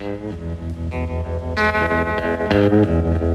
Thank you.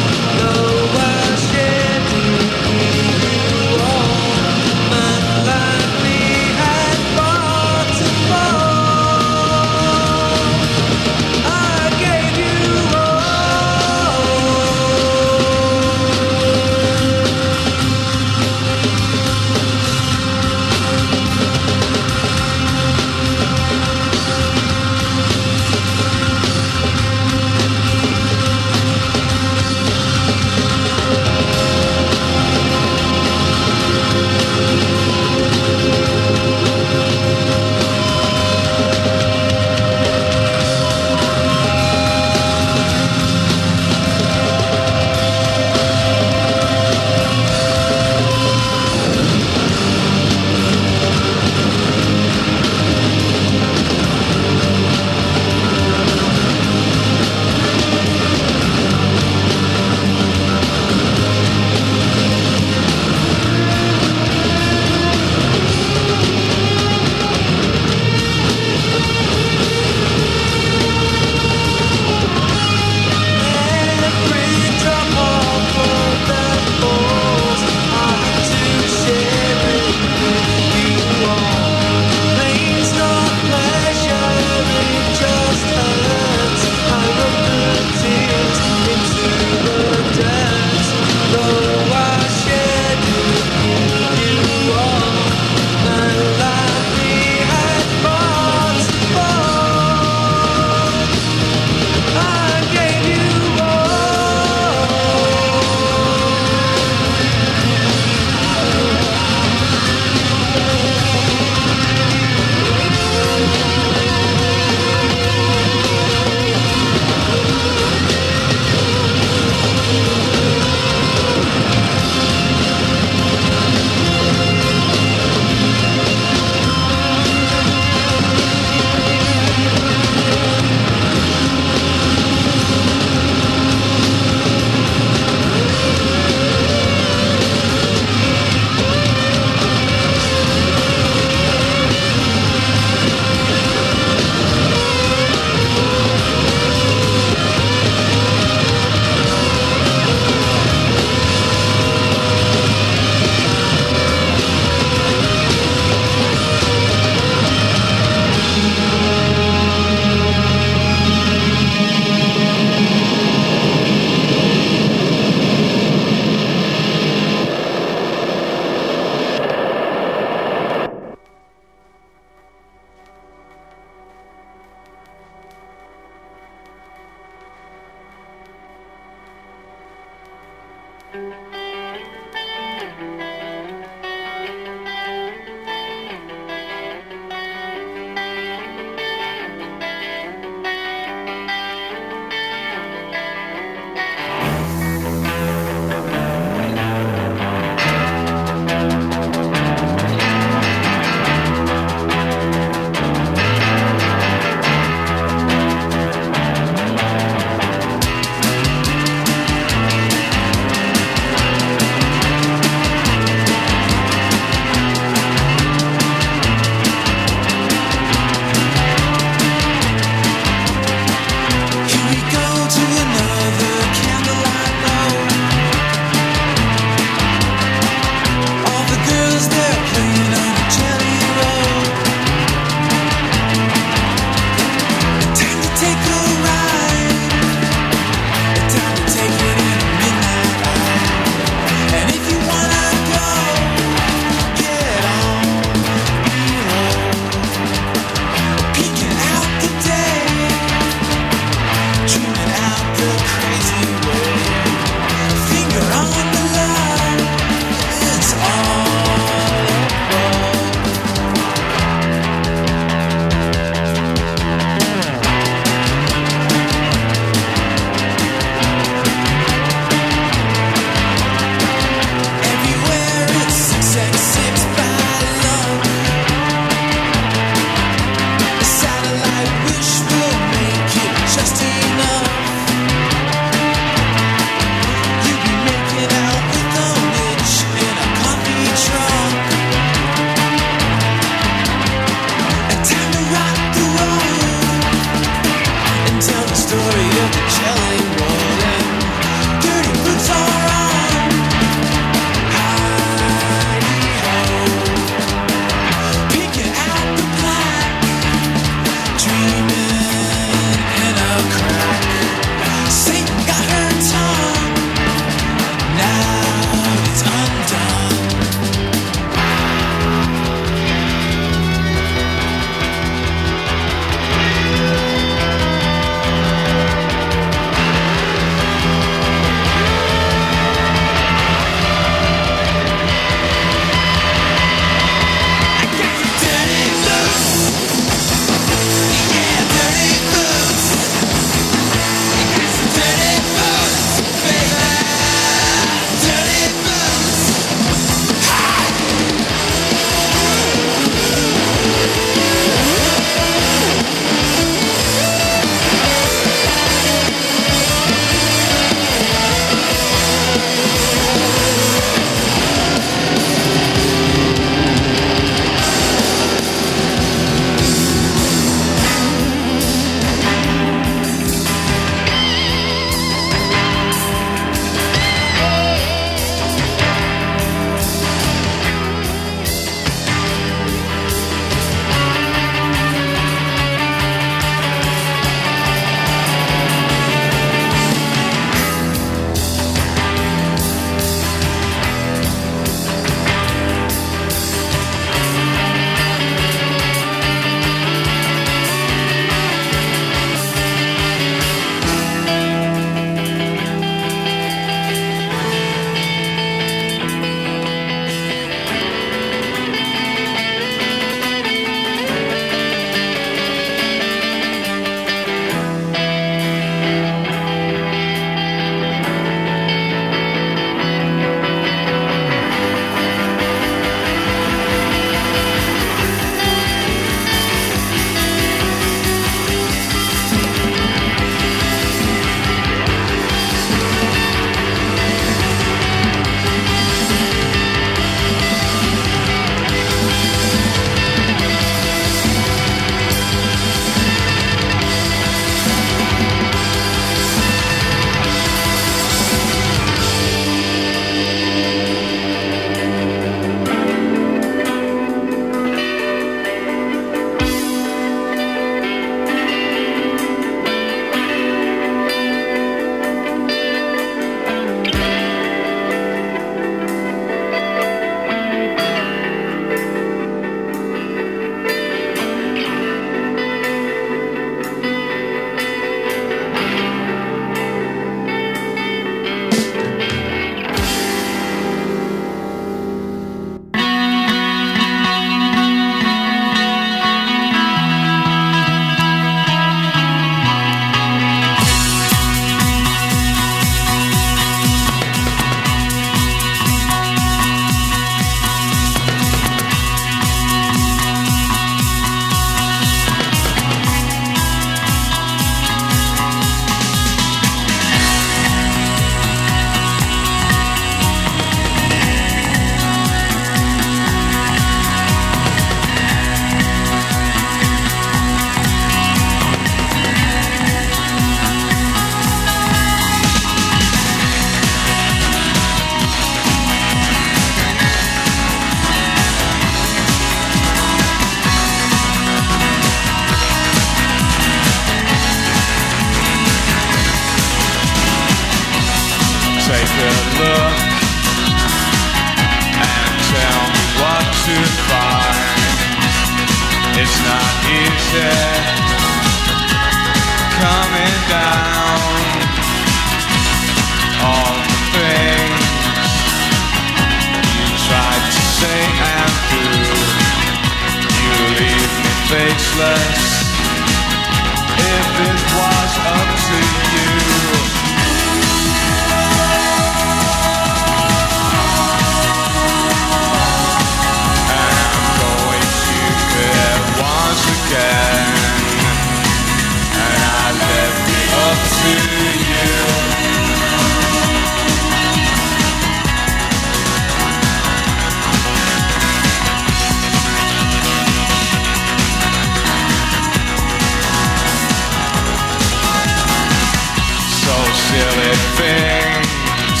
silly things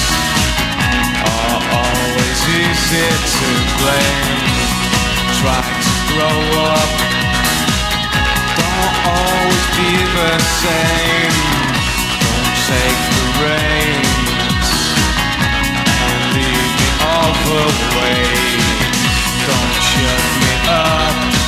are always easy to blame. Try to grow up, don't always be the same. Don't take the reins and leave me all the way. Don't shut me up.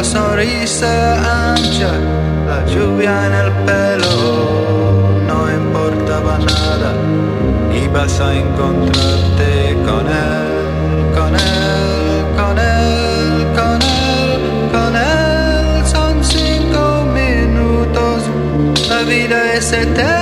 la sonrisa ancha, la lluvia en el pelo, no importaba nada, ibas a encontrarte con él, con él, con él, con él, con él, son cinco minutos, la vida es eterna.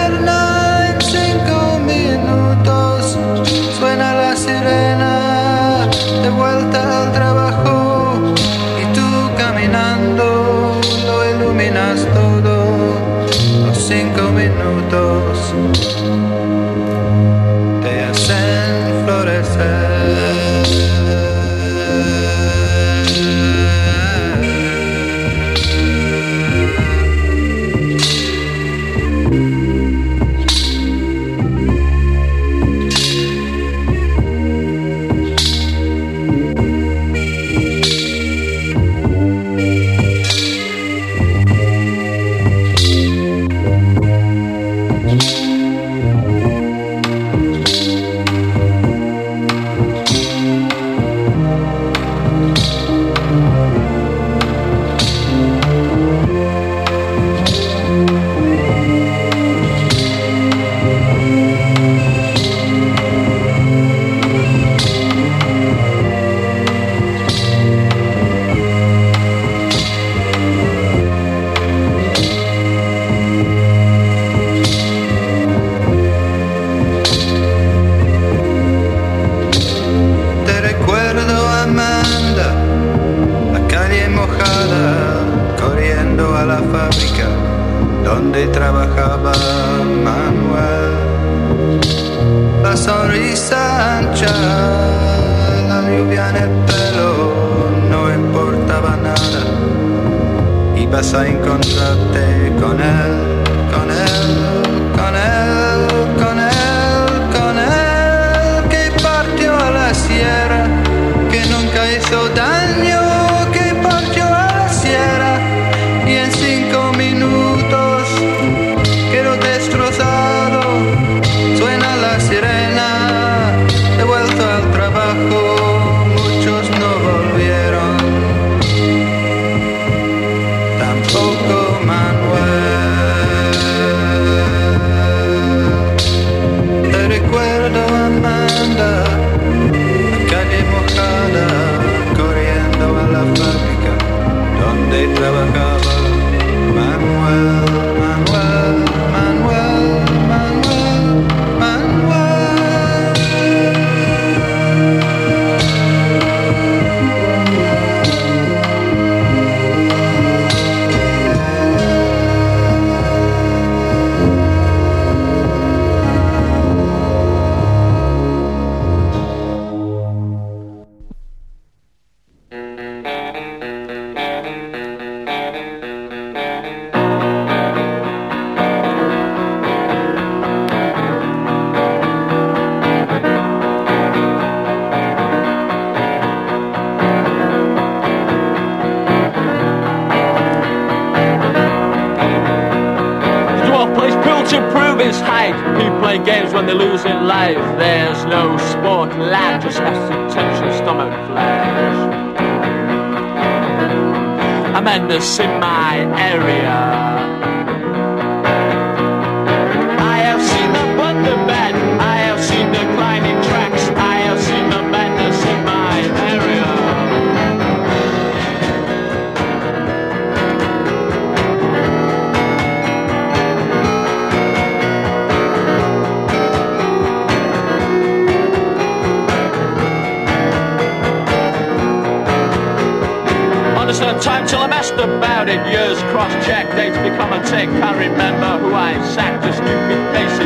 who I sacked this stupid place.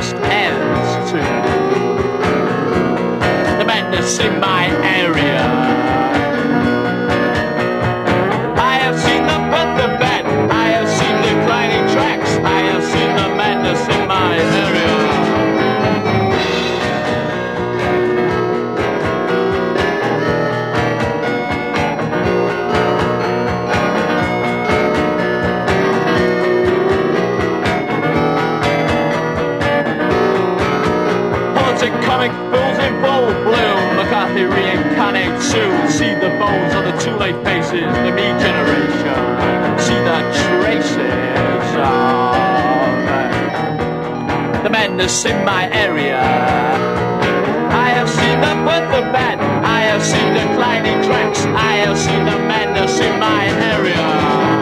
Must end too. The madness in my area. the two late faces, the me generation, see the traces of the madness in my area. I have seen the good, the bad, I have seen declining tracks, I have seen the madness in my area.